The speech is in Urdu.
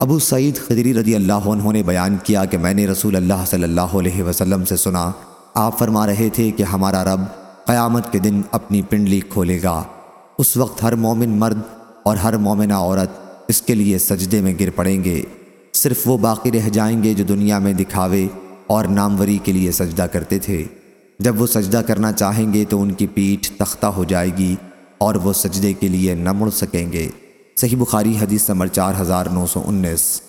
ابو سعید خدری رضی اللہ عنہ نے بیان کیا کہ میں نے رسول اللہ صلی اللہ علیہ وسلم سے سنا، آپ فرما رہے تھے کہ ہمارا رب قیامت کے دن اپنی پنڈلی کھولے گا۔ اس وقت ہر مومن مرد اور ہر مومنہ عورت اس کے لیے سجدے میں گر پڑیں گے۔ صرف وہ باقی رہ جائیں گے جو دنیا میں دکھاوے اور ناموری کے لیے سجدہ کرتے تھے۔ جب وہ سجدہ کرنا چاہیں گے تو ان کی پیٹھ تختہ ہو جائے گی اور وہ سجدے کے لیے نہ مڑ سکیں گے۔ صحیح بخاری حدیث نمبر چار ہزار نو سو انیس۔